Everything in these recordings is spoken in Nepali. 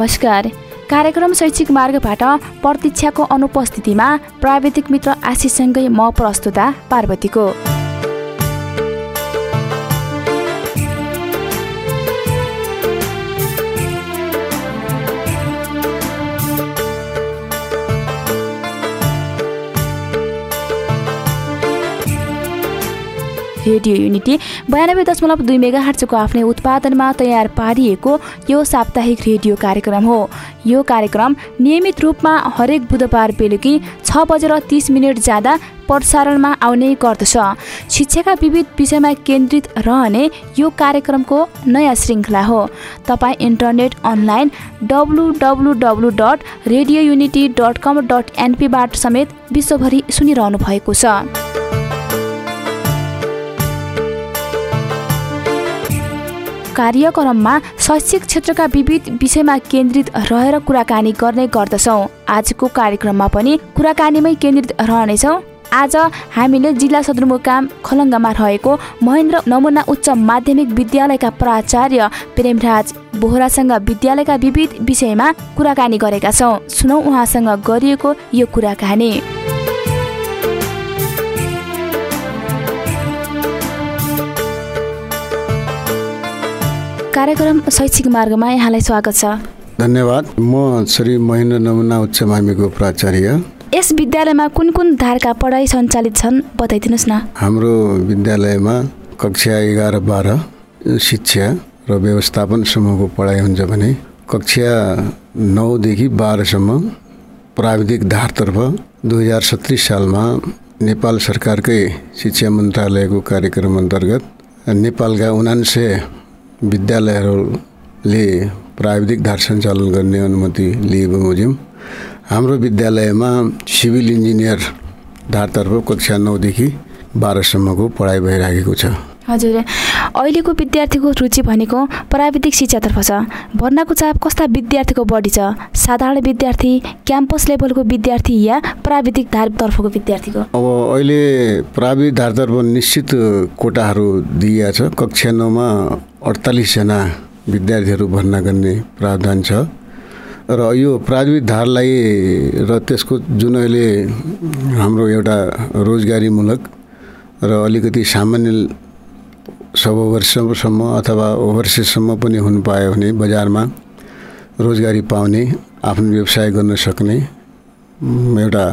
नमस्कार। कार्यक्रम शैक्षिक मार्गबाट प्रतीक्षाको अनुपस्थितिमा प्राविधिक मित्र आशिषसँगै म प्रस्तुता पार्वतीको। रेडियो युनिटी बयानब्बे दशमलव दुई मेगा हार्चको आफ्नै उत्पादनमा तयार पारिएको यो साप्ताहिक रेडियो कार्यक्रम हो। यो कार्यक्रम नियमित रूपमा हरेक बुधबार बेलुकी छ बजेर तिस मिनट जाँदा प्रसारणमा आउने गर्दछ। शिक्षाका विविध विषयमा केन्द्रित रहने यो कार्यक्रमको नयाँ श्रृङ्खला हो। तपाईँ internet online W W W dot radio unity dot com dot एनपीबाट समेत विश्वभरि सुनिरहनु भएको छ। कार्यक्रममा शैक्षिक क्षेत्रका विविध विषयमा केन्द्रित रहेर कुराकानी गर्ने गर्दछौँ। आजको कार्यक्रममा पनि कुराकानीमै केन्द्रित रहनेछौँ। आज हामीले जिल्ला सदरमुकाम खलङ्गामा रहेको महेन्द्र नमुना उच्च माध्यमिक विद्यालयका प्राचार्य प्रेमराज बोहरासँग विद्यालयका विविध विषयमा कुराकानी गरेका छौँ। सुनौ उहाँसँग गरिएको यो कुराकानी। कार्यक्रम शैक्षिक मार्गमा यहाँलाई स्वागत छ। धन्यवाद। म श्री महेन्द्र नमुना उच्च माध्यमिकको प्राचार्य यस विद्यालयमा कुन कुन धारका पढाइ सञ्चालित छन् बताइदिनुहोस् न। हाम्रो विद्यालयमा कक्षा एघार बाह्र शिक्षा र व्यवस्थापनसम्मको पढाइ हुन्छ भने कक्षा नौदेखि बाह्रसम्म प्राविधिक धारतर्फ दुई हजार सत्तरी सालमा नेपाल सरकारकै शिक्षा मन्त्रालयको कार्यक्रम अन्तर्गत नेपालका उनान्से विद्यालयहरूले प्राविधिक धार सञ्चालन गर्ने अनुमति लिए बमोजिम हाम्रो विद्यालयमा सिभिल इन्जिनियर धारतर्फ कक्षा नौदेखि बाह्रसम्मको पढाइ भइराखेको छ। हजुर अहिलेको विद्यार्थीको रुचि भनेको प्राविधिक शिक्षातर्फ छ। भर्नाको चाप कस्ता विद्यार्थीको बढी छ? साधारण विद्यार्थी क्याम्पस लेभलको विद्यार्थी या प्राविधिक धारतर्फको विद्यार्थीको? अब अहिले प्राविधिक धारतर्फ निश्चित कोटाहरू दिइएको छ। कक्षा नौमा अडतालिसजना विद्यार्थीहरू भर्ना गर्ने प्रावधान छ। र यो प्राविधिक धारलाई र त्यसको जुन अहिले हाम्रो एउटा रोजगारीमूलक र अलिकति सामान्य सब वर्षसम्म अथवा ओभरसिजसम्म पनि हुनु पायो भने बजारमा रोजगारी पाउने आफ्नो व्यवसाय गर्न सक्ने एउटा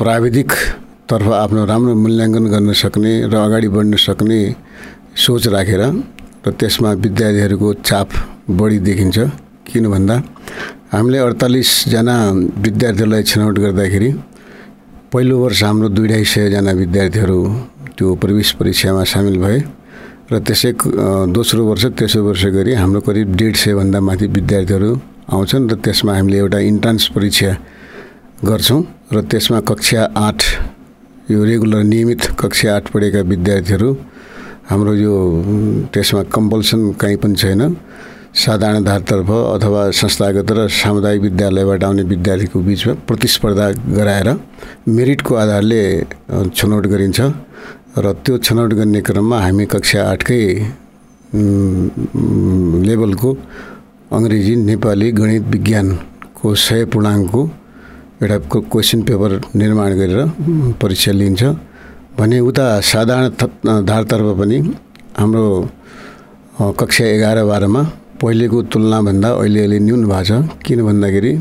प्राविधिकतर्फ आफ्नो राम्रो मूल्याङ्कन गर्न सक्ने र अगाडि बढ्न सक्ने सोच राखेर र त्यसमा विद्यार्थीहरूको चाप बढी देखिन्छ। किन भन्दा हामीले अडतालिसजना विद्यार्थीहरूलाई छनौट गर्दाखेरि पहिलो वर्ष हाम्रो दुई ढाई सयजना विद्यार्थीहरू त्यो प्रवेश परीक्षामा सामेल भए। र त्यसै दोस्रो वर्ष तेस्रो वर्ष गरी हाम्रो करिब डेढ सयभन्दा माथि विद्यार्थीहरू आउँछन् र त्यसमा हामीले एउटा इन्ट्रान्स परीक्षा गर्छौँ र त्यसमा कक्षा आठ यो रेगुलर नियमित कक्षा आठ पढेका विद्यार्थीहरू हाम्रो यो त्यसमा कम्पल्सन कहीँ पनि छैन। साधारण धारतर्फ अथवा संस्थागत र सामुदायिक विद्यालयबाट आउने विद्यार्थीको बिचमा प्रतिस्पर्धा गराएर मेरिटको आधारले छनौट गरिन्छ। र त्यो छनौट गर्ने क्रममा हामी कक्षा आठकै लेभलको अङ्ग्रेजी नेपाली गणित विज्ञानको सय पूर्णाङ्कको एउटा क्वेसन पेपर निर्माण गरेर परीक्षा लिन्छ भने उता साधारण धारतर्फ पनि हाम्रो कक्षा एघार बाह्रमा पहिलेको तुलनाभन्दा अहिले अहिले न्यून भएको छ। किन भन्दाखेरि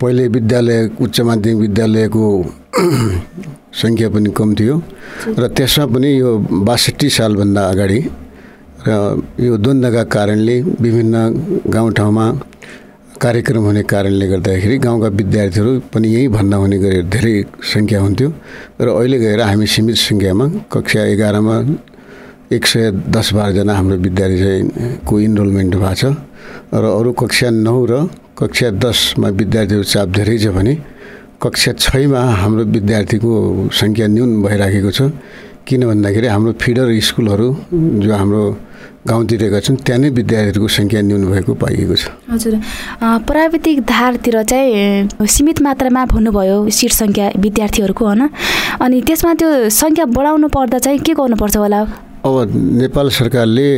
पहिले विद्यालय उच्च माध्यमिक विद्यालयको सङ्ख्या पनि कम थियो। र त्यसमा पनि यो बासठी सालभन्दा अगाडि र यो द्वन्द्वका कारणले विभिन्न गाउँठाउँमा कार्यक्रम हुने कारणले गर्दाखेरि गाउँका विद्यार्थीहरू पनि यहीँ भन्दा हुने गरी धेरै सङ्ख्या हुन्थ्यो। र अहिले गएर हामी सीमित सङ्ख्यामा कक्षा एघारमा एक सय दस बाह्रजना हाम्रो विद्यार्थी चाहिँ को इनरोलमेन्ट भएको छ। र अरू कक्षा नौ र कक्षा दसमा विद्यार्थीहरू चाप धेरै छ भने कक्षा छैमा हाम्रो विद्यार्थीको सङ्ख्या न्यून भइराखेको छ। किन भन्दाखेरि हाम्रो फिडर स्कुलहरू जो हाम्रो गाउँतिरका छन् त्यहाँ नै विद्यार्थीहरूको सङ्ख्या न्यून भएको पाइएको छ। हजुर। प्राविधिक धारतिर चाहिँ सीमित मात्रामा भन्नुभयो सिट सङ्ख्या विद्यार्थीहरूको होइन? अनि त्यसमा त्यो सङ्ख्या बढाउनु पर्दा चाहिँ के गर्नुपर्छ होला? अब नेपाल सरकारले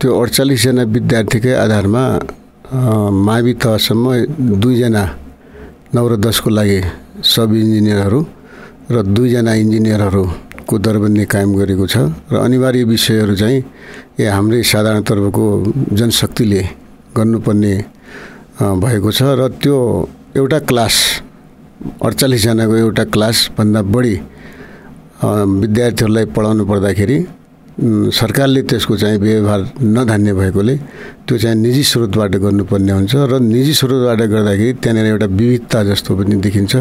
त्यो अडचालिसजना विद्यार्थीकै आधारमा मावि तहसम्म दुईजना नौ र दसको लागि सब इन्जिनियरहरू र दुईजना इन्जिनियरहरूको दरबन्दी कायम गरेको छ र अनिवार्य विषयहरू चाहिँ ए हाम्रै साधारण तर्फको जनशक्तिले गर्नुपर्ने भएको छ र त्यो एउटा क्लास अडचालिसजनाको एउटा क्लासभन्दा बढी विद्यार्थीहरूलाई पढाउनु पर्दाखेरि सरकारले त्यसको चाहिँ व्यवहार नधान्ने भएकोले त्यो चाहिँ निजी स्रोतबाट गर्नुपर्ने हुन्छ र निजी स्रोतबाट गर्दाखेरि त्यहाँनिर एउटा विविधता जस्तो पनि देखिन्छ।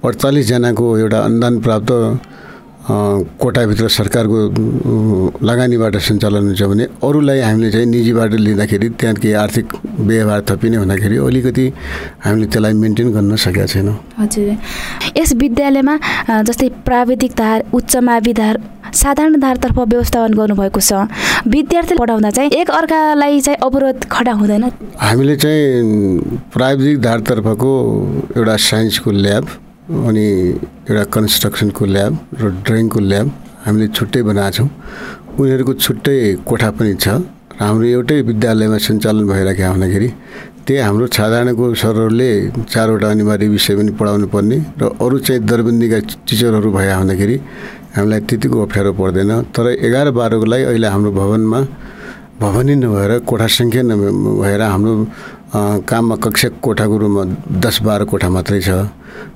अडचालिसजनाको एउटा अनुदान प्राप्त कोटाभित्र सरकारको लगानीबाट सञ्चालन हुन्छ भने अरूलाई हामीले चाहिँ निजीबाट लिँदाखेरि त्यहाँ केही आर्थिक व्यवहार थपिने हुँदाखेरि अलिकति हामीले त्यसलाई मेन्टेन गर्न सकेका छैनौँ। हजुर। यस विद्यालयमा जस्तै प्राविधिक धार उच्च मावि धार साधारण धारतर्फ व्यवस्थापन गर्नुभएको छ। विद्यार्थी पढाउँदा चाहिँ एक अर्कालाई चाहिँ अवरोध खडा हुँदैन? हामीले चाहिँ प्राविधिक धारतर्फको एउटा साइन्सको ल्याब अनि एउटा कन्स्ट्रक्सनको ल्याब र ड्रइङको ल्याब हामीले छुट्टै बनाएको छौँ। उनीहरूको छुट्टै कोठा पनि छ। र हाम्रो एउटै विद्यालयमा सञ्चालन भइरहेको हुँदाखेरि त्यही हाम्रो साधारणको सरहरूले चारवटा अनिवार्य विषय पनि पढाउनु पर्ने र अरू चाहिँ दरबन्दीका टिचरहरू भए हुँदाखेरि हामीलाई त्यतिको अप्ठ्यारो पर्दैन। तर एघार बाह्रको लागि अहिले हाम्रो भवनमा भवनै नभएर कोठा सङ्ख्या नभएर हाम्रो काममा कक्षा कोठाको रूपमा दस बाह्र कोठा मात्रै छ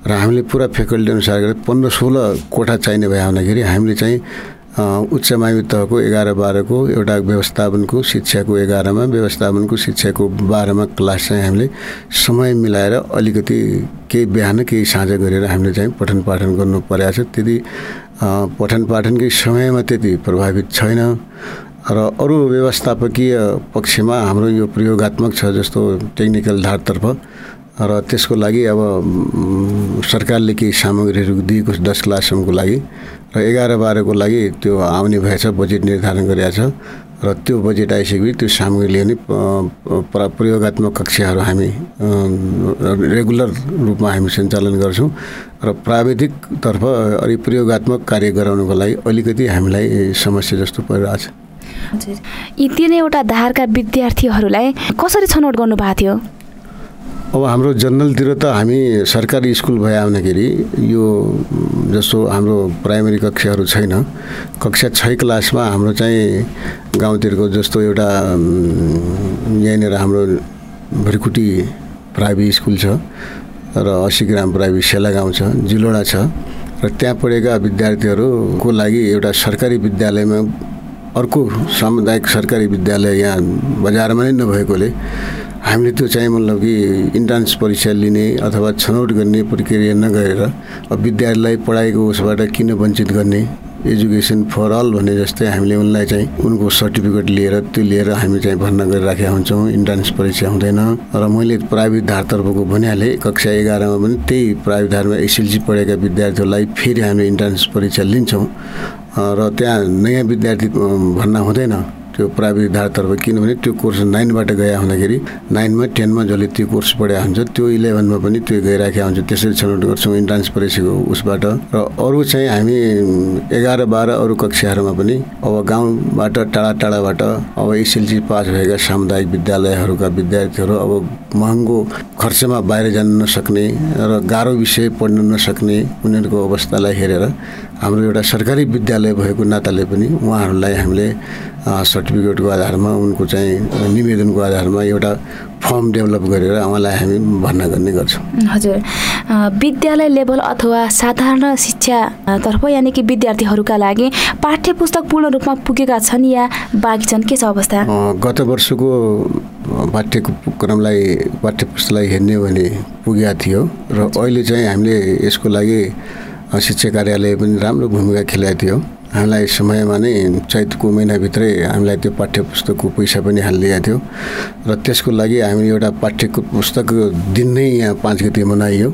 र हामीले पुरा फ्याकल्टी अनुसार गरेर पन्ध्र सोह्र कोठा चाहिने भए हुँदाखेरि हामीले चाहिँ उच्च मावि तहको एघार बाह्रको एउटा व्यवस्थापनको शिक्षाको एघारमा व्यवस्थापनको शिक्षाको बाह्रमा क्लास चाहिँ हामीले समय मिलाएर अलिकति केही बिहान केही साँझ गरेर हामीले चाहिँ पठन पाठन गर्नु परेको छ। त्यति पठन पाठनकै समयमा त्यति प्रभावित छैन। र अरू व्यवस्थापकीय पक्षमा हाम्रो यो प्रयोगत्मक छ जस्तो टेक्निकल धारतर्फ। र त्यसको लागि अब सरकारले केही सामग्रीहरू दिएको छ दस क्लाससम्मको लागि। र एघार बाह्रको लागि त्यो आउने भएछ बजेट निर्धारण गरिएको छ। र त्यो बजेट आइसकेपछि त्यो सामग्रीले नै प्रयोगत्मक कक्षाहरू हामी रेगुलर रूपमा हामी सञ्चालन गर्छौँ। र प्राविधिकतर्फ अलि प्रयोगत्मक कार्य गराउनुको लागि अलिकति हामीलाई समस्या जस्तो परिरहेछ यी तिनैवटा धारका विद्यार्थीहरूलाई कसरी छनौट गर्नुभएको थियो? अब हाम्रो जनरलतिर त हामी सरकारी स्कुल भए आउँदाखेरि यो जस्तो हाम्रो प्राइमेरी कक्षाहरू छैन। कक्षा छ क्लासमा हाम्रो चाहिँ गाउँतिरको जस्तो एउटा यहाँनिर हाम्रो भरिकुटी प्राइभेट स्कुल छ र असी ग्राम प्राइभेट सेला गाउँ छ जिलोडा छ। र त्यहाँ पढेका विद्यार्थीहरूको लागि एउटा सरकारी विद्यालयमा अर्को सामुदायिक सरकारी विद्यालय यहाँ बजारमा नै नभएकोले हामीले त्यो चाहिँ मतलब कि इन्ट्रान्स परीक्षा लिने अथवा छनौट गर्ने प्रक्रिया नगरेर विद्यार्थीलाई पढाइको उसबाट किन वञ्चित गर्ने एजुकेसन फर अल भने जस्तै हामीले उनलाई चाहिँ उनको सर्टिफिकेट लिएर त्यो लिएर हामी चाहिँ भर्ना गरिराखेका हुन्छौँ। इन्ट्रान्स परीक्षा हुँदैन। र मैले प्राइभेट धारतर्फको भनिहालेँ कक्षा एघारमा पनि त्यही प्राइभेट धारमा एसएलसी पढेका विद्यार्थीहरूलाई फेरि हामीले इन्ट्रान्स परीक्षा लिन्छौँ। र त्यहाँ नयाँ विद्यार्थी भर्ना हुँदैन। त्यो प्राविधिक धारतर्फ किनभने त्यो कोर्स नाइनबाट गए हुँदाखेरि नाइनमा टेनमा जसले त्यो कोर्स पढाएको हुन्छ त्यो इलेभेनमा पनि त्यो गइराखेका हुन्छ। त्यसरी छनौट गर्छौँ इन्ट्रान्स परीक्षाको उसबाट। र अरू चाहिँ हामी एघार बाह्र अरू कक्षाहरूमा पनि अब गाउँबाट टाढा टाढाबाट अब एसएलसी पास भएका सामुदायिक विद्यालयहरूका विद्यार्थीहरू अब महँगो खर्चमा बाहिर जान नसक्ने र गाह्रो विषय पढ्न नसक्ने उनीहरूको अवस्थालाई हेरेर हाम्रो एउटा सरकारी विद्यालय भएको नाताले पनि उहाँहरूलाई हामीले सर्टिफिकेटको आधारमा उनको चाहिँ निवेदनको आधारमा एउटा फर्म डेभलप गरेर उहाँलाई हामी भर्ना गर्ने गर्छौँ। हजुर। विद्यालय लेभल अथवा साधारण शिक्षातर्फ यानि कि विद्यार्थीहरूका लागि पाठ्य पुस्तक पूर्ण रूपमा पुगेका छन् या बाँकी छन् के छ अवस्था? गत वर्षको पाठ्यक्रमलाई पाठ्य पुस्तकलाई हेर्ने भने पुगेका थियो र अहिले चाहिँ हामीले यसको लागि शिक्षा कार्यालय पनि राम्रो भूमिका खेलेको थियो। हामीलाई समयमा नै चैतको महिनाभित्रै हामीलाई त्यो पाठ्य पुस्तकको पैसा पनि हालिदिएको थियो। र त्यसको लागि हामीले एउटा पाठ्य पुस्तक दिन नै यहाँ पाँच गति मनाइयो।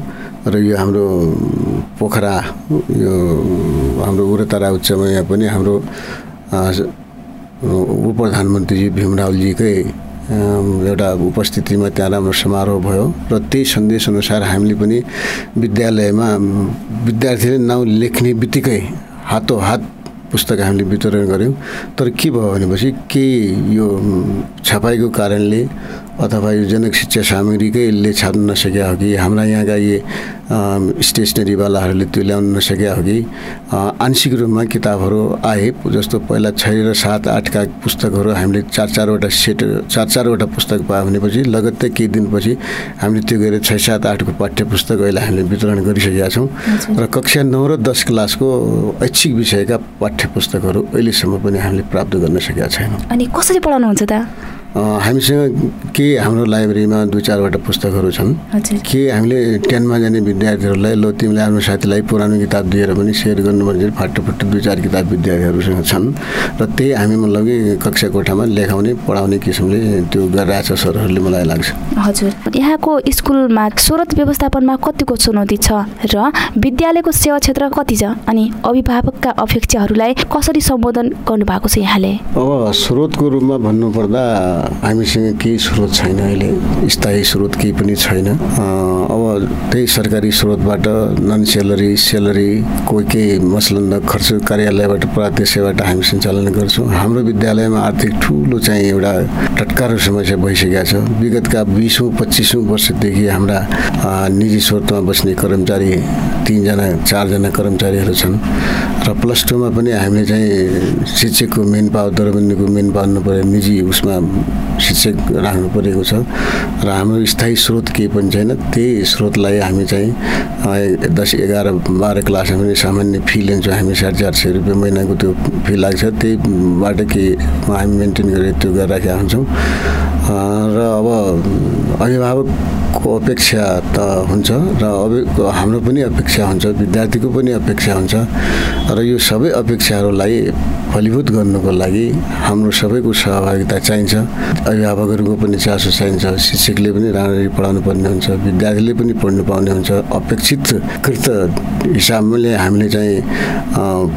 र यो हाम्रो पोखरा यो हाम्रो उरतारा उच्चमा यहाँ पनि हाम्रो उप प्रधानमन्त्रीजी भीमरावजीकै एउटा उपस्थितिमा त्यहाँ राम्रो समारोह भयो। र त्यही सन्देश अनुसार हामीले पनि विद्यालयमा विद्यार्थीले नाउँ लेख्ने बित्तिकै हातो हात पुस्तक हामीले वितरण गऱ्यौँ। तर के भयो भनेपछि केही यो छपाइको कारणले अथवा यो जनक शिक्षा सामग्रीकै यसले छाप्न नसकेका हो कि हाम्रा यहाँका यी स्टेसनरीवालाहरूले त्यो ल्याउन नसकेका हो कि आंशिक रूपमा किताबहरू आए जस्तो पहिला छ र सात आठका पुस्तकहरू हामीले चार चारवटा सेट चार चारवटा पुस्तक पायो भनेपछि लगत्तै केही दिनपछि हामीले त्यो गरेर छ सात आठको पाठ्य पुस्तक अहिले हामीले वितरण गरिसकेका छौँ। र कक्षा नौ र दस क्लासको ऐच्छिक विषयका पाठ्य पुस्तकहरू अहिलेसम्म पनि हामीले प्राप्त गर्न सकेका छैनौँ। अनि कसरी पढाउनुहुन्छ त? हामीसँग के हाम्रो लाइब्रेरीमा दुई चारवटा पुस्तकहरू छन्? के हामीले टेनमा जाने विद्यार्थीहरूलाई ल तिमीले आफ्नो साथीलाई पुरानो किताब दिएर पनि सेयर गर्नु भने फाटो दुई चार किताब विद्यार्थीहरूसँग छन्। र त्यही हामी मतलब कि कक्षा कोठामा लेखाउने पढाउने किसिमले त्यो गरिरहेछ सरहरूले मलाई लाग्छ। हजुर। यहाँको स्कुलमा स्रोत व्यवस्थापनमा कतिको चुनौती छ र विद्यालयको सेवा क्षेत्र कति छ? अनि अभिभावकका अपेक्षाहरूलाई कसरी सम्बोधन गर्नुभएको छ यहाँले? अब स्रोतको रूपमा भन्नुपर्दा हामीसँग केही स्रोत छैन अहिले स्थायी स्रोत केही पनि छैन। अब त्यही सरकारी स्रोतबाट नन सेलरी सेलरी कोही केही मसलन खर्च कार्यालयबाट प्रदेशबाट हामी सञ्चालन गर्छौँ। हाम्रो विद्यालयमा आर्थिक ठुलो चाहिँ एउटा टटकारो समस्या भइसकेको छ। विगतका बिसौँ पच्चिसौँ वर्षदेखि हाम्रा निजी स्रोतमा बस्ने कर्मचारी तिनजना चारजना कर्मचारीहरू छन्। र प्लस टूमा पनि हामीले चाहिँ शिक्षकको मेन पावर दरबन्दीको मेन पार्नु पऱ्यो निजी उसमा शिक्षक राख्नु परेको छ। र हाम्रो स्थायी स्रोत केही पनि छैन। त्यही स्रोतलाई हामी चाहिँ दस एघार बाह्र क्लासमा पनि सामान्य फी लिन्छौँ हामी साढे चार सय रुपियाँ महिनाको त्यो फी लाग्छ। त्यहीबाट केही हामी मेन्टेन गरेर त्यो गरिराखेका हुन्छौँ। र अब अभिभावकको अपेक्षा त हुन्छ। र अब हाम्रो पनि अपेक्षा हुन्छ विद्यार्थीको पनि अपेक्षा हुन्छ। र यो सबै अपेक्षाहरूलाई फलीभूत गर्नुको लागि हाम्रो सबैको सहभागिता चाहिन्छ। अभिभावकहरूको पनि चासो चाहिन्छ। शिक्षकले पनि राम्ररी पढाउनु पर्ने हुन्छ। विद्यार्थीले पनि पढ्नु पाउने हुन्छ। अपेक्षित कृत हिसाबले हामीले चाहिँ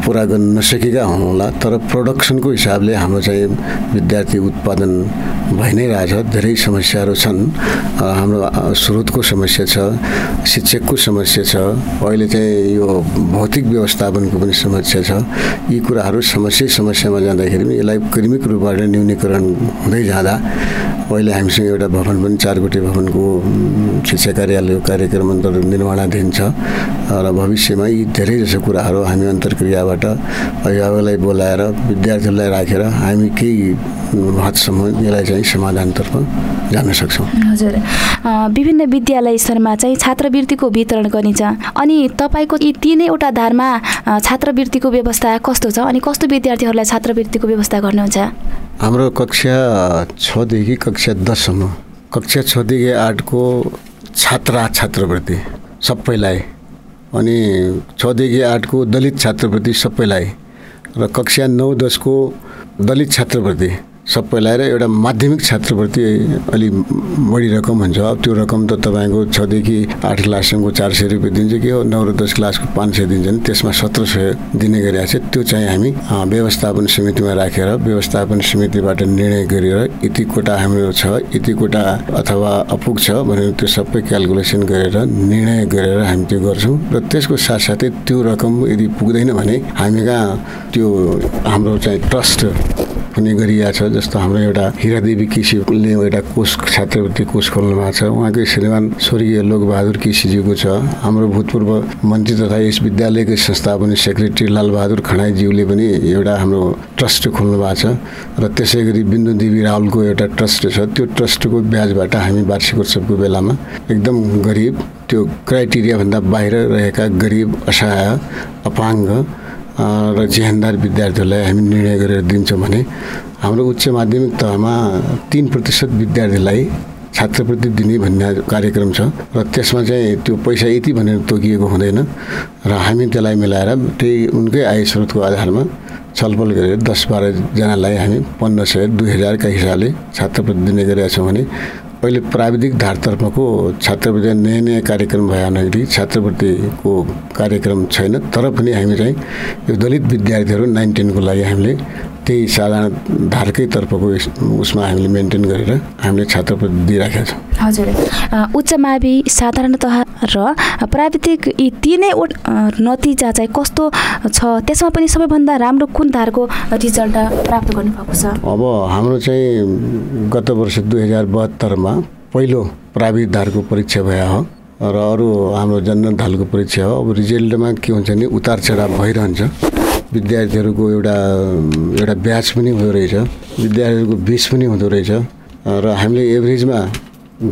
पुरा गर्न नसकेका होला तर प्रडक्सनको हिसाबले हाम्रो चाहिँ विद्यार्थी उत्पादन भइ नै रहेछ। धेरै समस्याहरू छन्। हाम्रो स्रोतको समस्या छ शिक्षकको समस्या छ। अहिले चाहिँ यो भौतिक व्यवस्थापनको पनि समस्या छ। यी कुराहरू समस्या समस्यामा जाँदाखेरि पनि यसलाई क्रमिक रूपबाट न्यूनीकरण हुँदै जाँदा अहिले हामीसँग एउटा भवन पनि चार कोटी भवनको शिक्षा कार्यालय कार्यक्रम अन्तर्गत निर्माणाधीन छ। र भविष्यमा यी धेरै जसो कुराहरू हामी अन्तर्क्रियाबाट अभिभावकलाई बोलाएर विद्यार्थीहरूलाई राखेर हामी केही हदसम्म यसलाई चाहिँ समाधानतर्फ जान सक्छौँ। हजुर। विभिन्न विद्यालय स्तरमा चाहिँ छात्रवृत्तिको वितरण गरिन्छ। अनि तपाईँको यी तिनैवटा धारमा छात्रवृत्तिको व्यवस्था कस्तो छ? अनि कस्तो विद्यार्थीहरूलाई छात्रवृत्तिको व्यवस्था गर्नुहुन्छ? हाम्रो कक्षा छदेखि कक्षा दससम्म कक्षा छदेखि आठको छात्रा छात्रवृत्ति सबैलाई अनि छदेखि आठको दलित छात्रवृत्ति सबैलाई र कक्षा नौ दसको दलित छात्रवृत्ति सबैलाई र एउटा माध्यमिक छात्रवृत्ति अलिक बढी रकम हुन्छ। अब त्यो रकम त तपाईँको छदेखि आठ क्लाससम्मको चार सय रुपियाँ दिन्छ कि हो? नौ र दस क्लासको पाँच सय दिन्छ नि। त्यसमा सत्र सय दिने गरिरहेको छ त्यो चाहिँ हामी व्यवस्थापन समितिमा राखेर व्यवस्थापन समितिबाट निर्णय गरेर यति कोटा हाम्रो छ यति कोटा अथवा अपुग छ भनेर त्यो सबै क्यालकुलेसन गरेर निर्णय गरेर हामी त्यो गर्छौँ। र त्यसको साथसाथै त्यो रकम यदि पुग्दैन भने हामी कहाँ त्यो हाम्रो चाहिँ ट्रस्ट हुने गरिएको छ। जस्तो हाम्रो एउटा हिरादेवी केसीले एउटा कोष छात्रवृत्ति कोष खोल्नु भएको छ। उहाँकै श्रीमान स्वर्गीय लोकबहादुर केसीज्यूको छ। हाम्रो भूतपूर्व मन्त्री तथा यस विद्यालयकै संस्थापन सेक्रेटरी लालबहादुर खनाईज्यूले पनि एउटा हाम्रो ट्रस्ट खोल्नु भएको छ। र त्यसै गरी बिन्दु देवी राहुलको एउटा ट्रस्ट छ। त्यो ट्रस्टको ब्याजबाट हामी वार्षिक उत्सवको बेलामा एकदम गरिब त्यो क्राइटेरियाभन्दा बाहिर रहेका गरिब असहाय अपाङ्ग र जेहेन्दार विद्यार्थीहरूलाई हामी निर्णय गरेर दिन्छौँ भने हाम्रो उच्च माध्यमिक तहमा तिन प्रतिशत विद्यार्थीलाई छात्रवृत्ति दिने भन्ने कार्यक्रम छ र त्यसमा चाहिँ त्यो पैसा यति भनेर तोकिएको हुँदैन र हामी त्यसलाई मिलाएर त्यही उनकै आय स्रोतको आधारमा छलफल गरेर दस बाह्रजनालाई हामी पन्ध्र सय दुई हजारका हिसाबले छात्रवृत्ति दिने गरेका छौँ भने अहिले प्राविधिक धारतर्फको छात्रवृत्ति नयाँ नयाँ कार्यक्रम भए हुनाले छात्रवृत्तिको कार्यक्रम छैन तर पनि हामी चाहिँ यो दलित विद्यार्थीहरू नाइन टेनको लागि हामीले त्यही साधारण धारकै तर्फको उसमा हामीले मेन्टेन गरेर हामीले छात्रवृत्ति दिइराखेका छौँ। हजुर। उच्च मावि साधारणतः र प्राविधिक यी तिनै नतिजा चाहिँ कस्तो छ? त्यसमा पनि सबैभन्दा राम्रो कुन धारको रिजल्ट प्राप्त गर्नुभएको छ? अब हाम्रो चाहिँ गत वर्ष दुई हजार बहत्तरमा पहिलो प्राविधिक धारको परीक्षा भयो हो। र अरू हाम्रो जनरल धालको परीक्षा हो। अब रिजल्टमा के हुन्छ भने उतार चढाव भइरहन्छ। विद्यार्थीहरूको एउटा एउटा ब्याच पनि हुँदो रहेछ। विद्यार्थीहरूको बिच पनि हुँदो रहेछ। र हामीले एभरेजमा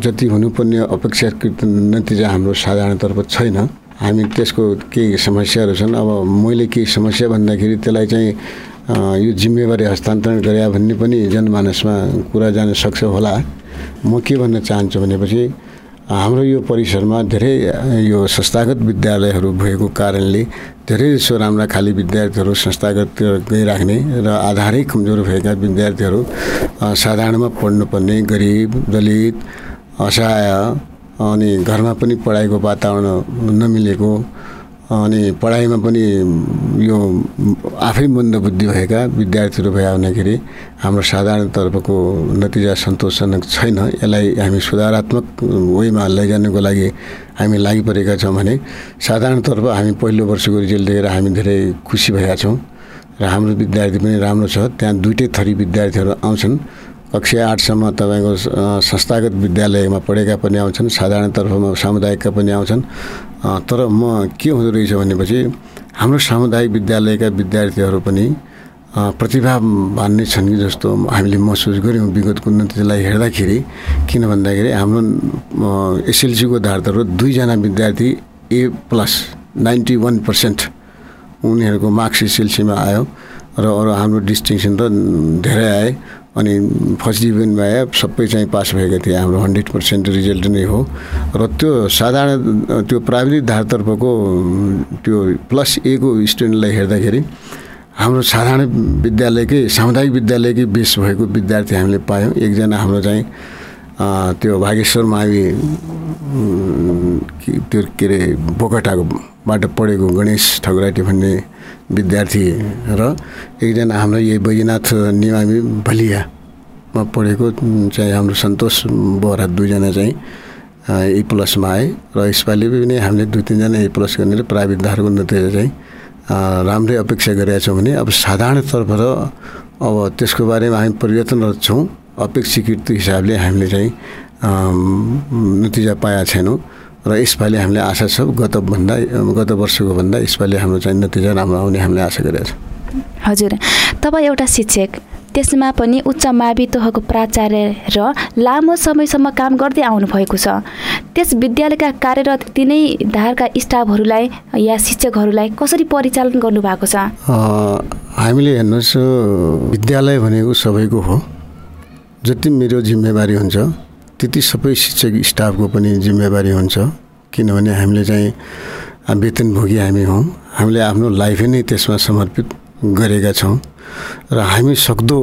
जति हुनुपर्ने अपेक्षाकृत नतिजा हाम्रो साधारणतर्फ छैन। हामी त्यसको केही समस्याहरू छन्। अब मैले केही समस्या भन्दाखेरि त्यसलाई चाहिँ यो जिम्मेवारी हस्तान्तरण गरे भन्ने पनि जनमानसमा कुरा जान सक्छ होला। म के भन्न चाहन्छु भनेपछि हाम्रो यो परिसरमा धेरै यो संस्थागत विद्यालयहरू भएको कारणले धेरै जसो राम्रा खाली विद्यार्थीहरू संस्थागत गइराख्ने र आधारै कमजोर भएका विद्यार्थीहरू साधारणमा पढ्नुपर्ने गरिब दलित असहाय अनि घरमा पनि पढाइको वातावरण नमिलेको अनि पढाइमा पनि यो आफै मन्दबुद्धि भएका विद्यार्थीहरू भए हुँदाखेरि हाम्रो साधारण तर्फको नतिजा सन्तोषजनक छैन। यसलाई हामी सुधारात्मक वेमा लैजानुको लागि हामी लागिपरेका छौँ भने साधारणतर्फ हामी पहिलो वर्षको रिजल्ट देखेर हामी धेरै खुसी भएका छौँ। र हाम्रो विद्यार्थी पनि राम्रो छ। त्यहाँ दुइटै थरी विद्यार्थीहरू आउँछन्। कक्षा आठसम्म तपाईँको संस्थागत विद्यालयमा पढेका पनि आउँछन् साधारण तर्फमा सामुदायिकका पनि आउँछन्। तर म के हुँदो रहेछ भनेपछि हाम्रो सामुदायिक विद्यालयका विद्यार्थीहरू पनि प्रतिभावान नै छन् कि जस्तो हामीले महसुस गऱ्यौँ विगतको नतिजालाई हेर्दाखेरि। किन भन्दाखेरि हाम्रो एसएलसीको धारतर्फ दुईजना विद्यार्थी A plus ninety one percent उनीहरूको मार्क्स एसएलसीमा आयो र अरू हाम्रो डिस्टिङसन त धेरै आए। अनि फर्स्ट डिभिजनमा सबै चाहिँ पास भएका थिए। हाम्रो हन्ड्रेड पर्सेन्ट रिजल्ट नै हो। र त्यो साधारण त्यो प्राविधिक धारतर्फको त्यो प्लस एको स्टुडेन्टलाई हेर्दाखेरि हाम्रो साधारण विद्यालयकै सामुदायिक विद्यालयकै बेस भएको विद्यार्थी हामीले पायौँ। एकजना हाम्रो चाहिँ त्यो भागेश्वर मावि त्यो के अरे बोकटाकोबाट पढेको गणेश ठगराटी भन्ने विद्यार्थी र एकजना हाम्रो यही बैजनाथ निमामी भलियामा पढेको चाहिँ हाम्रो सन्तोष बोहरा दुईजना चाहिँ ए प्लसमा आए र यसपालि पनि हामीले दुई तिनजना ए प्लस गर्ने र प्राइभेट धारको नतिजा चाहिँ राम्रै अपेक्षा गरेका छौँ भने अब साधारणतर्फ र अब त्यसको बारेमा हामी परिवर्तनरत छौँ। अपेक्षिकृत हिसाबले हामीले चाहिँ नतिजा पाएका छैनौँ। र यसपालि हामीले आशा छ गतभन्दा गत वर्षको भन्दा यसपालि हाम्रो चाहिँ नतिजा राम्रो आउने हामीले आशा गरेका छौँ। हजुर तपाईँ एउटा शिक्षक त्यसमा पनि उच्च मावि तहको प्राचार्य र लामो समयसम्म काम गर्दै आउनुभएको छ। त्यस विद्यालयका कार्यरत तिनै धारका स्टाफहरूलाई या शिक्षकहरूलाई कसरी परिचालन गर्नुभएको छ? हामीले हेर्नुहोस् विद्यालय भनेको सबैको हो। जति मेरो जिम्मेवारी हुन्छ त्यति सबै शिक्षक स्टाफको पनि जिम्मेवारी हुन्छ। किनभने हामीले चाहिँ वेतनभोगी हामी हौँ। हामीले आफ्नो लाइफै नै त्यसमा समर्पित गरेका छौँ र हामी सक्दो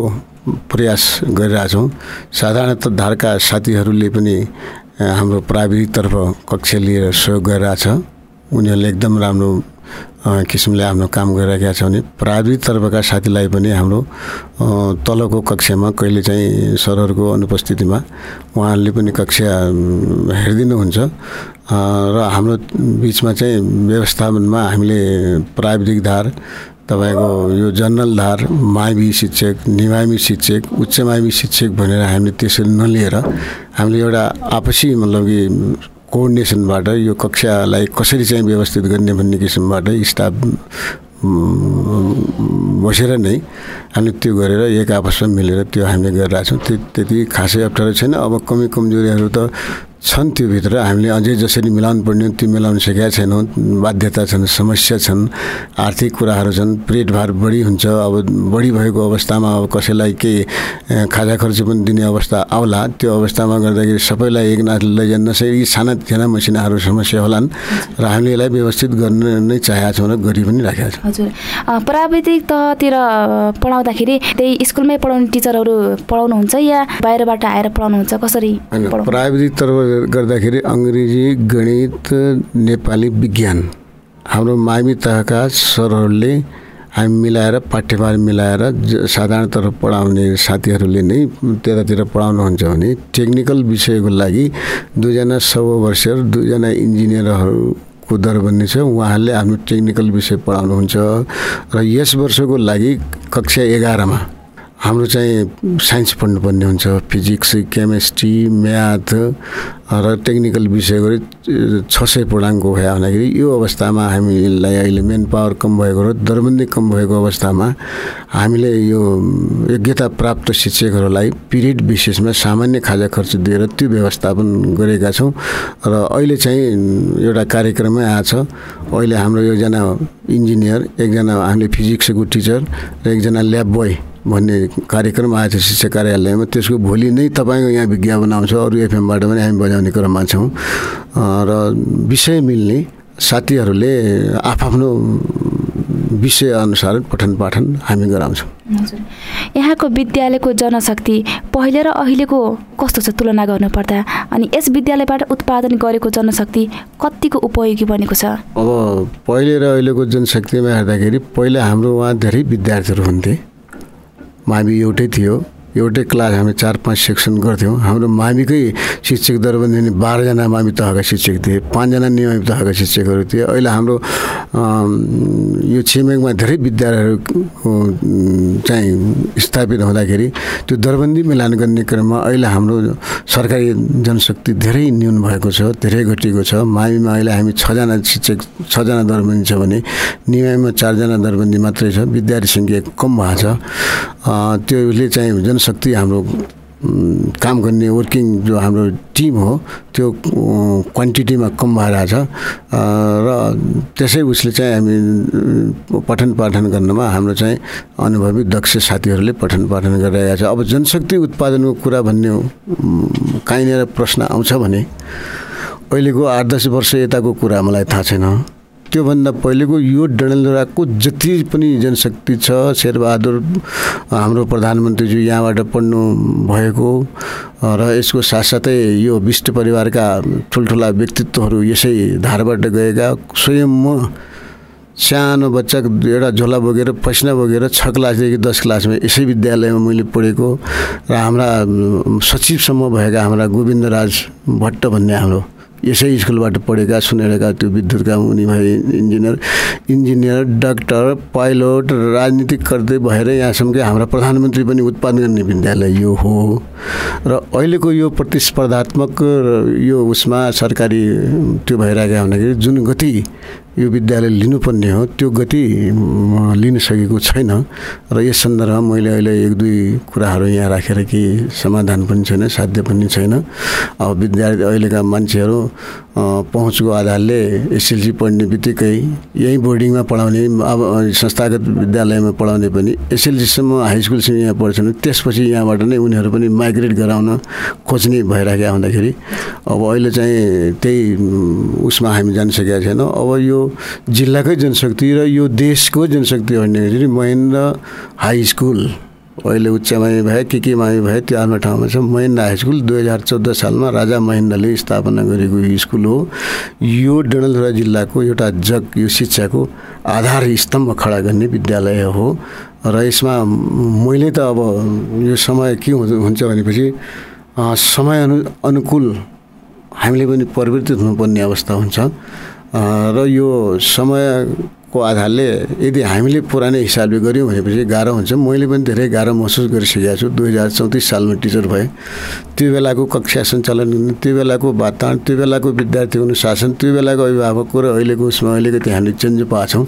प्रयास गरिरहेछौँ साधारणतः धारका साथीहरूले पनि हाम्रो प्राविधिकतर्फ कक्षा लिएर सहयोग गरिरहेछ। उनीहरूले एकदम राम्रो किसिमले आफ्नो काम गरिरहेका छ भने प्राविधिक तर्फका साथीलाई पनि हाम्रो तलको कक्षामा कहिले चाहिँ सरहरूको अनुपस्थितिमा उहाँहरूले पनि कक्षा हेरिदिनुहुन्छ। र हाम्रो बिचमा चाहिँ व्यवस्थापनमा हामीले प्राविधिक धार तपाईँको यो जनरल धार मावि शिक्षक निमामी शिक्षक उच्च मावि शिक्षक भनेर हामीले त्यसरी नलिएर हामीले एउटा आपसी मतलब कि कोअर्डिनेसनबाट यो कक्षालाई कसरी चाहिँ व्यवस्थित गर्ने भन्ने किसिमबाट स्टाफ बसेर नै हामीले त्यो गरेर एक आपसमा मिलेर त्यो हामीले गरिरहेछौँ। त्यो त्यति खासै अप्ठ्यारो छैन। अब कमी कमजोरीहरू त छन् त्योभित्र हामीले अझै जसरी मिलाउनु पर्ने त्यो मिलाउन सकेका छैनौँ। बाध्यता छन् समस्या छन् आर्थिक कुराहरू छन् पेट भार बढी हुन्छ। अब बढी भएको अवस्थामा अब कसैलाई केही खाजा खर्च पनि दिने अवस्था आउला। त्यो अवस्थामा गर्दाखेरि सबैलाई एकनाथ लैजान यी सानातिना मसिनाहरू समस्या होलान्। र हामीले यसलाई व्यवस्थित गर्न नै चाहेका छौँ र गरि पनि राखेका छौँ। हजुर। प्राविधिक तहतिर पढाउँदाखेरि त्यही स्कुलमै पढाउने टिचरहरू पढाउनुहुन्छ या बाहिरबाट आएर पढाउनुहुन्छ? कसरी प्राविधिक तर्फ गर्दाखेरि अङ्ग्रेजी गणित नेपाली विज्ञान। हाम्रो मावि तहका सरहरूले हामी मिलाएर पाठ्यभार मिलाएर साधारण तर्फ पढाउने साथीहरूले नै त्यतातिर पढाउनुहुन्छ भने टेक्निकल विषयको लागि दुईजना सब वर्ष दुईजना इन्जिनियरहरूको दरबन्दी छ। उहाँहरूले आफ्नो टेक्निकल विषय पढाउनुहुन्छ र यस वर्षको लागि कक्षा एघारमा हाम्रो चाहिँ साइन्स पढ्नुपर्ने हुन्छ। फिजिक्स केमिस्ट्री म्याथ र टेक्निकल विषय गरी छ सय पूर्णाङ्क भयो भन्दाखेरि यो अवस्थामा हामीलाई अहिले मेन पावर कम भएको र दरबन्दी कम भएको अवस्थामा हामीले यो योग्यता प्राप्त शिक्षकहरूलाई पिरियड विशेषमा सामान्य खाजा खर्च दिएर त्यो व्यवस्थापन गरेका छौँ र अहिले चाहिँ एउटा कार्यक्रममै आएछ अहिले हाम्रो एकजना इन्जिनियर एकजना हामीले फिजिक्सको टिचर र एकजना ल्याब बोय भन्ने कार्यक्रम आएछ शिक्षा कार्यालयमा। त्यसको भोलि नै तपाईँको यहाँ विज्ञापन आउँछ अरू एफएमबाट पनि हामी बजाउने क्रममा छौँ। र विषय मिल्ने साथीहरूले आफ्नो विषयअनुसार पठन पाठन हामी गराउँछौँ। यहाँको विद्यालयको जनशक्ति पहिले र अहिलेको कस्तो छ तुलना गर्नुपर्दा? अनि यस विद्यालयबाट उत्पादन गरेको जनशक्ति कतिको उपयोगी बनेको छ? अब पहिले र अहिलेको जनशक्तिमा हेर्दाखेरि पहिला हाम्रो उहाँ धेरै विद्यार्थीहरू हुन्थे। मावि एउटै थियो। एउटै क्लास हामी चार पाँच सेक्सन गर्थ्यौँ। हाम्रो माविकै शिक्षक दरबन्दी बाह्रजना मावि तहका शिक्षक थिए पाँचजना नियमित तहका शिक्षकहरू थिए। अहिले हाम्रो यो छिमेकमा धेरै विद्यालयहरू चाहिँ स्थापित हुँदाखेरि त्यो दरबन्दी मिलान गर्ने क्रममा अहिले हाम्रो सरकारी जनशक्ति धेरै न्यून भएको छ धेरै घटेको छ। माविमा अहिले हामी छजना शिक्षक छजना दरबन्दी छ भने नियममा चारजना दरबन्दी मात्रै छ। विद्यार्थी सङ्ख्या कम भएको छ। त्योले चाहिँ जन जनशक्ति हाम्रो काम गर्ने वर्किङ जो हाम्रो टिम हो त्यो क्वान्टिटीमा कम भएर छ। र त्यसै उसले चाहिँ हामी पठन पाठन गर्नमा हाम्रो चाहिँ अनुभवी दक्ष साथीहरूले पठन पाठन गरिरहेका छ। अब जनशक्ति उत्पादनको कुरा भन्ने कहीँनिर प्रश्न आउँछ भने अहिलेको आठ दस वर्ष यताको कुरा मलाई थाहा छैन। त्योभन्दा पहिलेको यो डडेलधुराको जति पनि जनशक्ति छ शेरबहादुर हाम्रो प्रधानमन्त्रीज्यू यहाँबाट पढ्नु भएको र यसको साथसाथै यो विष्ट परिवारका ठुल्ठुला व्यक्तित्वहरू यसै धारबाट गएका स्वयं म सानो बच्चा एउटा झोला बोकेर पसिना बोकेर छ क्लासदेखि दस क्लासमा यसै विद्यालयमा मैले पढेको र हाम्रा सचिवसम्म भएका हाम्रा गोविन्दराज भट्ट भन्ने हाम्रो यसै स्कुलबाट पढेका सुनेका त्यो विद्युतका उनी भए इन्जिनियर इन्जिनियर डाक्टर पाइलट राजनीतिक गर्दै भएर यहाँसम्म हाम्रा प्रधानमन्त्री पनि उत्पादन गर्ने विद्यालय यो हो। र अहिलेको यो प्रतिस्पर्धात्मक यो उसमा सरकारी त्यो भइरहेको हुँदाखेरि जुन गति यो विद्यालय लिनुपर्ने हो त्यो गति लिन सकेको छैन। र यस सन्दर्भमा मैले अहिले एक दुई कुराहरू यहाँ राखेर कि समाधान पनि छैन साध्य पनि छैन। अब विद्यार्थी अहिलेका मान्छेहरू पहुँचको आधारले एसएलसी पढ्ने बित्तिकै यहीँ बोर्डिङमा पढाउने अब संस्थागत विद्यालयमा पढाउने पनि एसएलसीसम्म हाई स्कुलसम्म यहाँ पढ्छन्। त्यसपछि यहाँबाट नै उनीहरू पनि माइग्रेट गराउन खोज्ने भइरहेका हुँदाखेरि अब अहिले चाहिँ त्यही उसमा हामी जान सकेका छैनौँ अब यो जिल्लाकै जनशक्ति र यो देशको जनशक्ति भन्ने महेन्द्र हाई स्कुल अहिले उच्च भए के के मावि भए त्यो आफ्नो ठाउँमा छ। महेन्द्र हाई स्कुल दुई हजार चौध सालमा राजा महेन्द्रले स्थापना गरेको स्कुल हो। यो डडेलधुरा जिल्लाको एउटा जग यो शिक्षाको आधार स्तम्भ खडा गर्ने विद्यालय हो। र यसमा मैले त अब यो समय के हुन्छ भनेपछि समय अनु अनुकूल हामीले पनि परिवर्तित हुनुपर्ने अवस्था हुन्छ। र यो समयको आधारले यदि हामीले पुरानै हिसाबले गऱ्यौँ भनेपछि गाह्रो हुन्छ। मैले पनि धेरै गाह्रो महसुस गरिसकेको छु। दुई हजार चौतिस सालमा टिचर भएँ। त्यो बेलाको कक्षा सञ्चालन त्यो बेलाको वातावरण त्यो बेलाको विद्यार्थी अनुशासन त्यो बेलाको अभिभावकको र अहिलेको उसमा अहिलेको हामीले चेन्ज पाएको छौँ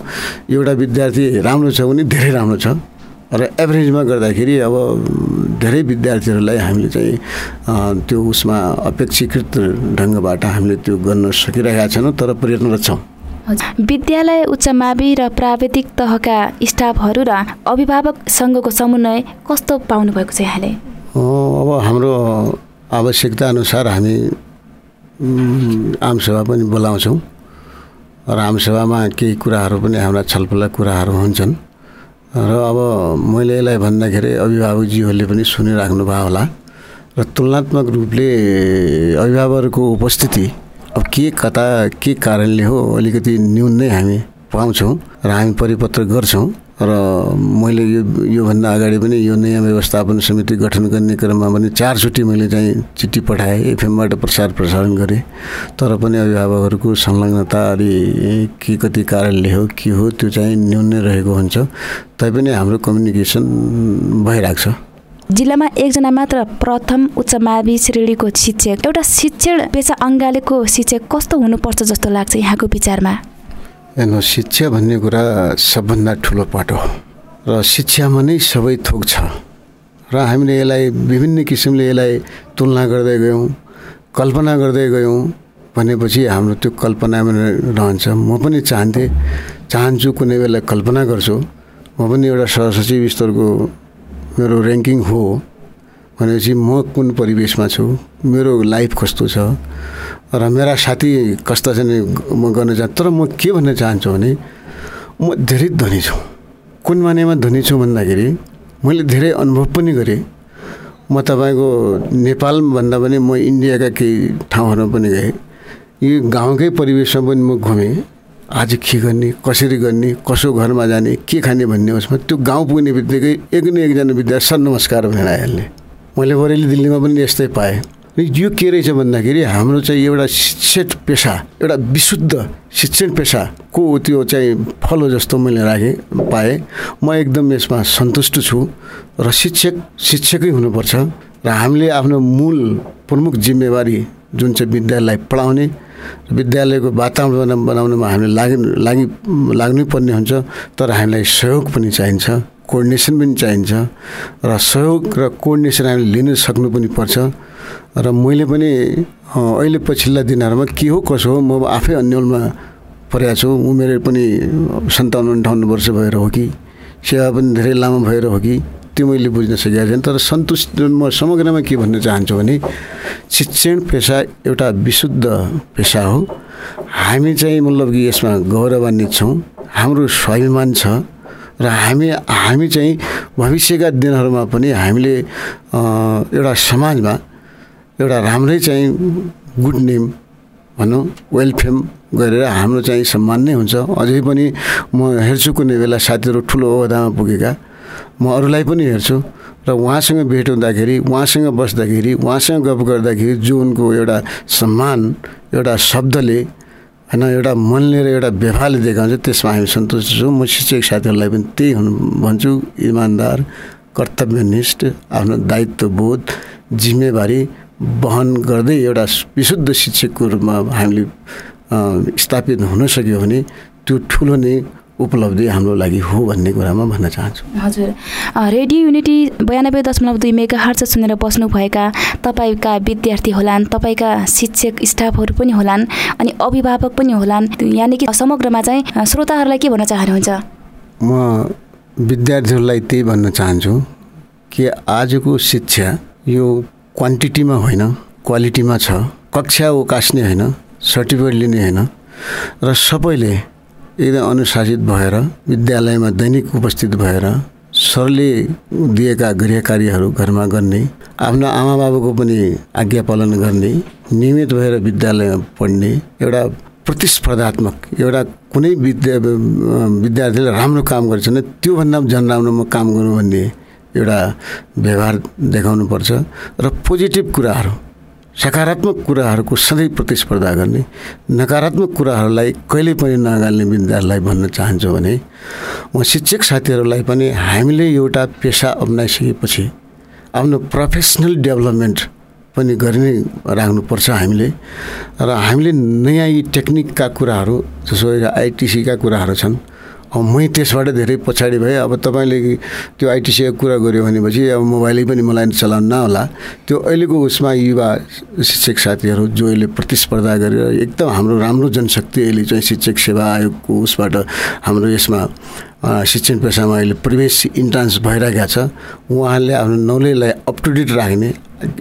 एउटा विद्यार्थी राम्रो छ भने धेरै राम्रो छ। र एभरेजमा गर्दाखेरि अब धेरै विद्यार्थीहरूलाई हामीले चाहिँ त्यो उसमा अपेक्षीकृत ढङ्गबाट हामीले त्यो गर्न सकिरहेका छैनौँ तर प्रयत्नरत छौँ। विद्यालय उच्च मावि र प्राविधिक तहका स्टाफहरू र अभिभावकसँगको समन्वय कस्तो पाउनु भएको छ यहाँले? अब हाम्रो आवश्यकता अनुसार हामी आमसभा पनि बोलाउँछौँ। र आमसभामा केही कुराहरू पनि हाम्रा छलफल कुराहरू हुन्छन्। र अब मैले यसलाई भन्दाखेरि अभिभावकजीहरूले पनि सुनिराख्नु भयो होला। र तुलनात्मक रूपले अभिभावकहरूको उपस्थिति अब के कता के कारणले हो अलिकति न्यून नै हामी पाउँछौँ र हामी परिपत्र गर्छौँ र मैले यो योभन्दा अगाडि पनि यो नयाँ व्यवस्थापन समिति गठन गर्ने क्रममा पनि चारचोटि मैले चाहिँ चिठी पठाएँ एफएमबाट प्रसार प्रसारण गरेँ। तर पनि अभिभावकहरूको संलग्नता अलि के कति कारणले हो के हो त्यो चाहिँ न्यून रहेको हुन्छ। तैपनि हाम्रो कम्युनिकेसन भइरहेको छ। जिल्लामा एकजना मात्र प्रथम उच्च मावि श्रेणीको शिक्षक। एउटा शिक्षण पेसा अङ्गालेको शिक्षक कस्तो हुनुपर्छ जस्तो लाग्छ यहाँको विचारमा? हेर्नु शिक्षा भन्ने कुरा सबभन्दा ठुलो पाटो हो। र शिक्षामा नै सबै थोक छ। र हामीले यसलाई विभिन्न किसिमले यसलाई तुलना गर्दै गयौँ कल्पना गर्दै गयौँ भनेपछि हाम्रो त्यो कल्पनामा रहन्छ। म पनि चाहन्थेँ चाहन्छु कुनै बेला कल्पना गर्छु। म पनि एउटा सहसचिव स्तरको मेरो ऱ्याङ्किङ हो भनेपछि म कुन परिवेशमा छु मेरो लाइफ कस्तो छ र मेरा साथी कस्ता छन् म गर्न चाहन्छु तर म के भन्न चाहन्छु भने म धेरै धनी छु। कुन मानेमा धनी छु भन्दाखेरि मैले धेरै अनुभव पनि गरेँ। म तपाईँको नेपालभन्दा पनि म इन्डियाका केही ठाउँहरूमा पनि गएँ। यो गाउँकै परिवेशमा पनि म घुमेँ। आज के गर्ने कसरी गर्ने कसो घरमा जाने के खाने भन्ने उसमा त्यो गाउँ पुग्ने बित्तिकै एक न एकजना विद्यार्थी सर नमस्कार भनेर आइहाल्ने। मैले बरेली दिल्लीमा पनि यस्तै पाएँ। यो के रहेछ भन्दाखेरि हाम्रो चाहिँ एउटा शिक्षित पेसा एउटा विशुद्ध शिक्षण पेसाको त्यो चाहिँ फल जस्तो मैले राखेँ पाएँ। म एकदम यसमा सन्तुष्ट छु र शिक्षक शिक्षकै हुनुपर्छ। र हामीले आफ्नो मूल प्रमुख जिम्मेवारी जुन चाहिँ विद्यालयलाई पढाउने विद्यालयको वातावरण बनाउनुमा हामीले लागि लागि लाग्नै पर्ने हुन्छ तर हामीलाई सहयोग पनि चाहिन्छ कोर्डिनेसन पनि चाहिन्छ र सहयोग र कोर्डिनेसन हामीले लिन सक्नु पनि पर्छ र मैले पनि अहिले पछिल्ला दिनहरूमा के हो कसो हो म आफै अन्यलमा परेको छु उमेर पनि सन्ताउन्न अन्ठाउन्न वर्ष भएर हो कि सेवा पनि धेरै लामो भएर हो कि त्यो मैले बुझ्न सकेको छैन तर सन्तुष्ट म समग्रमा के भन्न चाहन्छु भने शिक्षण पेसा एउटा विशुद्ध पेसा हो। हामी चाहिँ मतलब कि यसमा गौरवान्वित छौँ। हाम्रो स्वाभिमान छ र हामी हामी चाहिँ भविष्यका दिनहरूमा पनि हामीले एउटा समाजमा एउटा राम्रै चाहिँ गुड नेम भनौँ वेलफेम गरेर हाम्रो चाहिँ सम्मान नै हुन्छ। अझै पनि म हेर्छु कुनै बेला साथीहरू ठुलो ओहदामा पुगेका। म अरूलाई पनि हेर्छु र उहाँसँग भेट हुँदाखेरि उहाँसँग बस्दाखेरि उहाँसँग गफ गर्दाखेरि जो उनको एउटा सम्मान एउटा शब्दले होइन एउटा मनले र एउटा व्यवहारले देखाउँछ त्यसमा हामी सन्तुष्ट छौँ। म शिक्षक साथीहरूलाई पनि त्यही हुनु भन्छु इमान्दार कर्तव्यनिष्ठ आफ्नो दायित्वबोध जिम्मेवारी वहन गर्दै एउटा विशुद्ध शिक्षकको रूपमा हामीले स्थापित हुन सक्यो भने त्यो ठुलो नै उपलब्धि हाम्रो लागि हो भन्ने कुरामा भन्न चाहन्छु। हजुर। रेडियो युनिटी बयानब्बे दशमलव दुई मेगा हर्च सुनेर बस्नुभएका तपाईँका विद्यार्थी होलान् तपाईँका शिक्षक स्टाफहरू पनि होलान् अनि अभिभावक पनि होलान् यानि कि समग्रमा चाहिँ श्रोताहरूलाई के भन्न चाहनुहुन्छ? म विद्यार्थीहरूलाई त्यही भन्न चाहन्छु कि आजको शिक्षा यो क्वान्टिटीमा होइन क्वालिटीमा छ कक्षा उकास्ने होइन सर्टिफिकेट लिने होइन र सबैले एकदम अनुशासित भएर विद्यालयमा दैनिक उपस्थित भएर सरले दिएका गृह कार्यहरू घरमा गर्ने आफ्नो आमा बाबुको पनि आज्ञा पालन गर्ने नियमित भएर विद्यालयमा पढ्ने एउटा प्रतिस्पर्धात्मक एउटा कुनै विद्या विद्यार्थीले राम्रो काम गर्छ भने त्योभन्दा झन् राम्रो म काम गरौँ भन्ने एउटा व्यवहार देखाउनुपर्छ। र पोजिटिभ कुराहरू सकारात्मक कुराहरूको सधैँ प्रतिस्पर्धा गर्ने नकारात्मक कुराहरूलाई कहिले पनि नगाल्ने विद्यार्थीलाई भन्न चाहन्छु भने म शिक्षक साथीहरूलाई पनि हामीले एउटा पेसा अप्नाइसकेपछि आफ्नो प्रोफेसनल डेभलपमेन्ट पनि गरि नै राख्नुपर्छ हामीले र हामीले नयाँ यी टेक्निकका कुराहरू जसो आइटिसीका कुराहरू छन् मै त्यसबाट धेरै पछाडि भएँ अब तपाईँले त्यो आइटिसीको कुरा गऱ्यो भनेपछि अब मोबाइलै पनि मलाई चलाउनु नहोला। त्यो अहिलेको उसमा युवा शिक्षक साथीहरू जो अहिले प्रतिस्पर्धा गरेर एकदम हाम्रो राम्रो जनशक्ति अहिले चाहिँ शिक्षक सेवा आयोगको उसबाट हाम्रो यसमा शिक्षण पेसामा अहिले प्रवेश इन्ट्रान्स भइरहेको छ। उहाँले आफ्नो टु डेट राख्ने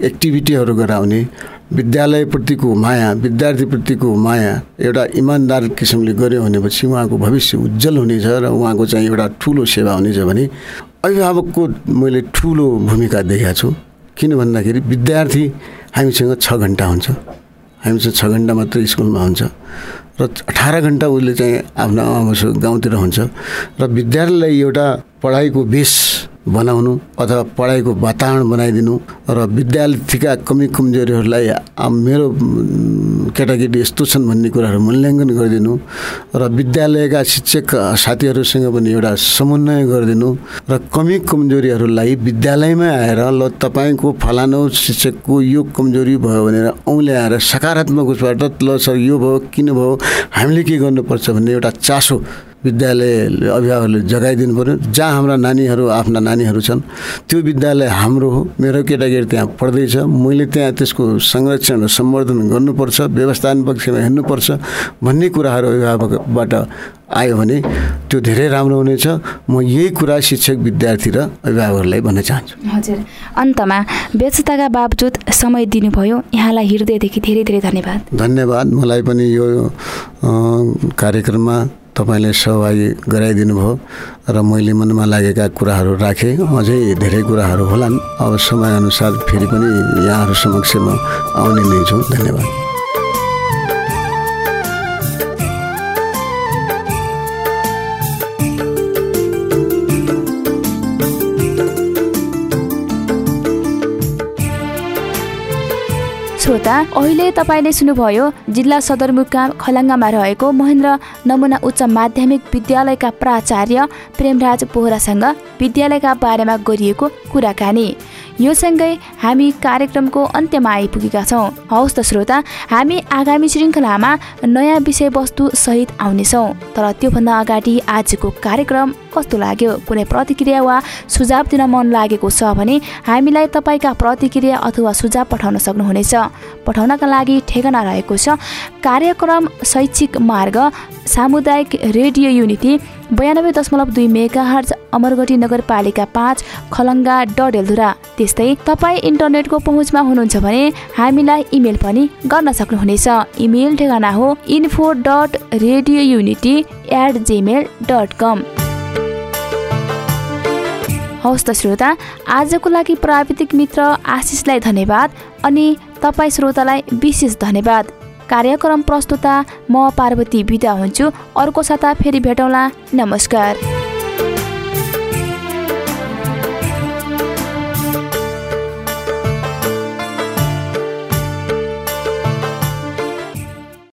एक्टिभिटीहरू गराउने विद्यालयप्रतिको माया विद्यार्थीप्रतिको माया एउटा इमान्दार किसिमले गऱ्यो भनेपछि उहाँको भविष्य उज्जवल हुनेछ र उहाँको चाहिँ एउटा ठुलो सेवा हुनेछ भने अभिभावकको मैले ठुलो भूमिका देखाएको छु। किन भन्दाखेरि विद्यार्थी हामीसँग छ घन्टा हुन्छ। हामीसँग छ घन्टा मात्रै स्कुलमा हुन्छ र अठार घन्टा उसले चाहिँ आफ्नो आमासँग गाउँतिर हुन्छ र विद्यार्थीलाई एउटा पढाइको बेस बनाउनु अथवा पढाइको वातावरण बनाइदिनु र विद्यालयका कमी कमजोरीहरूलाई मेरो केटाकेटी यस्तो छन् भन्ने कुराहरू मूल्याङ्कन गरिदिनु र विद्यालयका शिक्षक साथीहरूसँग पनि एउटा समन्वय गरिदिनु र कमी कमजोरीहरूलाई विद्यालयमै आएर ल तपाईँको फलानु शिक्षकको यो कमजोरी भयो भनेर औँले आएर सकारात्मक उसबाट ल सर यो भयो किन भयो हामीले के गर्नुपर्छ भन्ने एउटा चासो विद्यालय अभिभावकहरूले जगाइदिनु पऱ्यो जहाँ हाम्रा नानीहरू आफ्ना नानीहरू छन् त्यो विद्यालय हाम्रो हो। मेरो केटाकेटी त्यहाँ पढ्दैछ। मैले त्यहाँ त्यसको संरक्षण र सम्वर्धन गर्नुपर्छ व्यवस्थापन पक्षमा हेर्नुपर्छ भन्ने कुराहरू अभिभावकबाट आयो भने त्यो धेरै राम्रो हुनेछ। म यही कुरा शिक्षक विद्यार्थी र अभिभावकहरूलाई भन्न चाहन्छु। हजुर। अन्तमा व्यस्तताका बावजुद समय दिनुभयो। यहाँलाई हृदयदेखि धेरै धेरै धन्यवाद। धन्यवाद। मलाई पनि यो कार्यक्रममा तपाईँले सहभागी गराइदिनु भयो र मैले मनमा लागेका कुराहरू राखेँ। अझै धेरै कुराहरू होलान्। अब समयअनुसार फेरि पनि यहाँहरू समक्षमा आउने नै छु। धन्यवाद। अहिले तपाईँले सुन्नुभयो जिल्ला सदरमुकाम खलाङ्गामा रहेको महेन्द्र नमुना उच्च माध्यमिक विद्यालयका प्राचार्य प्रेमराज पोहरासँग विद्यालयका बारेमा गरिएको कुराकानी। यो सँगै हामी कार्यक्रमको अन्त्यमा आइपुगेका छौँ। हौस् त श्रोता हामी आगामी श्रृङ्खलामा नयाँ विषयवस्तु सहित आउनेछौँ। तर त्योभन्दा अगाडि आजको कार्यक्रम कस्तो लाग्यो? कुनै प्रतिक्रिया वा सुझाव दिन मन लागेको छ भने हामीलाई तपाईँका प्रतिक्रिया अथवा सुझाव पठाउन सक्नुहुनेछ। पठाउनका लागि ठेगाना रहेको छ कार्यक्रम शैक्षिक मार्ग सामुदायिक रेडियो युनिटी बयानब्बे दशमलव दुई मेगा हर्ज अमरगढी नगरपालिका पाँच खलङ्गा डडेलधुरा। त्यस्तै तपाईँ इन्टरनेटको पहुँचमा हुनुहुन्छ भने हामीलाई इमेल पनि गर्न सक्नुहुनेछ। इमेल ठेगाना हो info dot radio unity at Gmail dot com हवस् त श्रोता आजको लागि प्राविधिक मित्र आशिषलाई धन्यवाद अनि तपाईँ श्रोतालाई विशेष धन्यवाद। कार्यक्रम प्रस्तुता म पार्वती बिदा हुन्छु। अर्को साता फेरि भेटौँला। नमस्कार।